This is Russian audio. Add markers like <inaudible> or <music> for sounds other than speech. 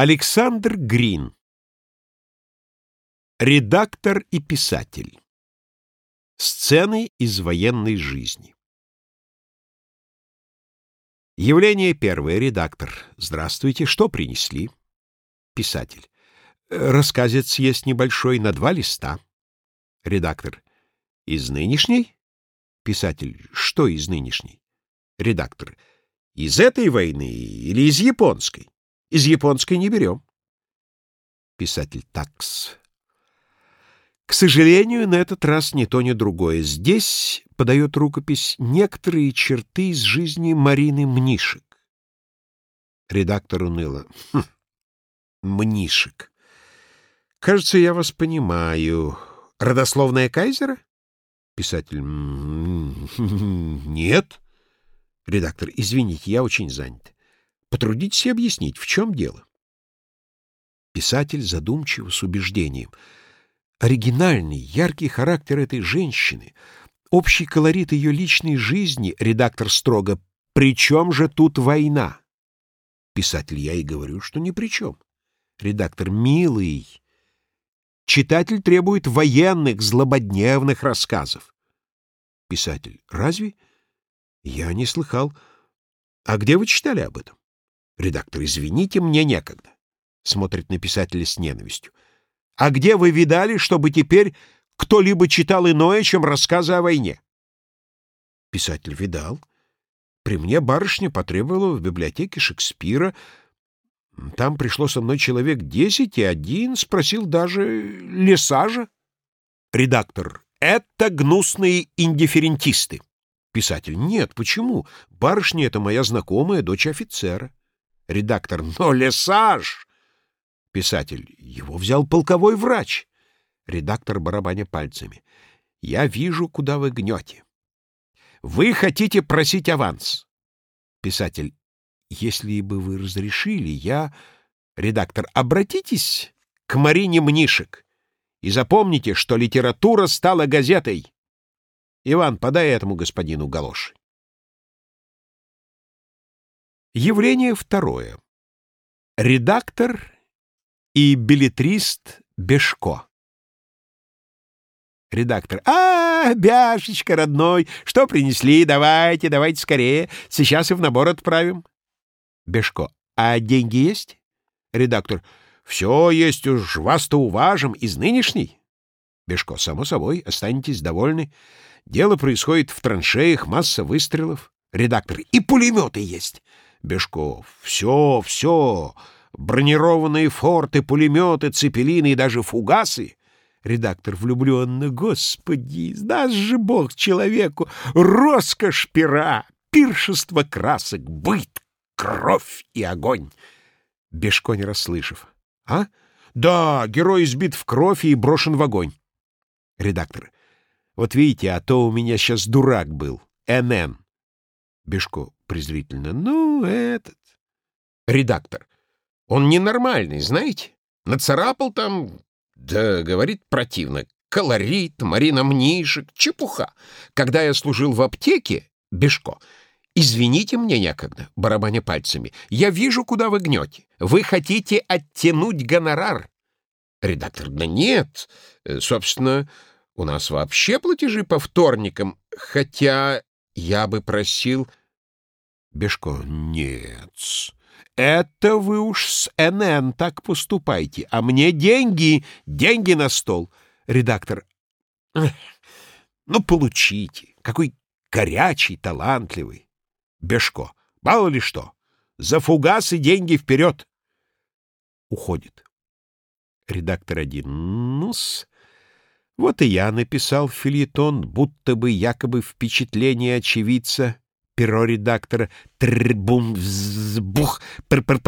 Александр Грин Редактор и писатель Сцены из военной жизни Явление первое. Редактор. Здравствуйте. Что принесли? Писатель. Рассказец есть небольшой, на два листа. Редактор. Из нынешней? Писатель. Что из нынешней? Редактор. Из этой войны или из японской? Из японской не берем. Писатель Такс. К сожалению, на этот раз ни то, ни другое. Здесь подает рукопись некоторые черты из жизни Марины Мнишек. Редактор уныло. Хм, Мнишек. Кажется, я вас понимаю. Родословная Кайзера? Писатель. <laughs> Нет. Редактор. Извините, я очень занят. Потрудитесь объяснить, в чем дело. Писатель задумчиво, с убеждением. Оригинальный, яркий характер этой женщины, общий колорит ее личной жизни, редактор строго, «При чем же тут война?» Писатель, я и говорю, что ни при чем. Редактор, милый, читатель требует военных, злободневных рассказов. Писатель, разве? Я не слыхал. А где вы читали об этом? Редактор, извините, мне некогда. Смотрит на писателя с ненавистью. А где вы видали, чтобы теперь кто-либо читал иное, чем рассказы о войне? Писатель видал. При мне барышня потребовала в библиотеке Шекспира. Там пришло со мной человек десять, и один спросил даже Лесажа. Редактор. Это гнусные индифферентисты. Писатель. Нет, почему? Барышня — это моя знакомая, дочь офицера. Редактор. Но Лесаж! Писатель. Его взял полковой врач. Редактор барабаня пальцами. Я вижу, куда вы гнете. Вы хотите просить аванс. Писатель. Если бы вы разрешили, я... Редактор. Обратитесь к Марине Мнишек и запомните, что литература стала газетой. Иван, подай этому господину галоши. Явление второе. Редактор и билетрист Бешко. Редактор. «А, Бяшечка, родной, что принесли? Давайте, давайте скорее. Сейчас и в набор отправим». Бешко. «А деньги есть?» Редактор. «Все есть уж, вас-то уважим. Из нынешней?» Бешко. «Само собой, останетесь довольны. Дело происходит в траншеях, масса выстрелов». Редактор. «И пулеметы есть». Бешков. «Все, все. Бронированные форты, пулеметы, цепелины и даже фугасы». Редактор влюбленно. «Господи, даст же Бог человеку роскошь пера, пиршество красок, быт, кровь и огонь». Бешко не расслышав. «А? Да, герой избит в кровь и брошен в огонь». Редактор. «Вот видите, а то у меня сейчас дурак был. НН». Бешко презрительно. «Ну, этот...» Редактор. «Он ненормальный, знаете? Нацарапал там... Да, говорит противно. Колорит, Марина Мнишек, чепуха. Когда я служил в аптеке, Бешко, извините мне некогда, барабаня пальцами, я вижу, куда вы гнете. Вы хотите оттянуть гонорар». Редактор. «Да нет. Э, собственно, у нас вообще платежи по вторникам, хотя я бы просил...» Бешко. «Нет, это вы уж с НН так поступайте, а мне деньги, деньги на стол». Редактор. «Ну, получите. Какой горячий, талантливый». Бешко. «Мало ли что. За фугасы деньги вперед». Уходит. Редактор один. Ну-с. Вот и я написал филетон, будто бы якобы впечатление очевидца перо редактора. Трбум, взбух, пр пр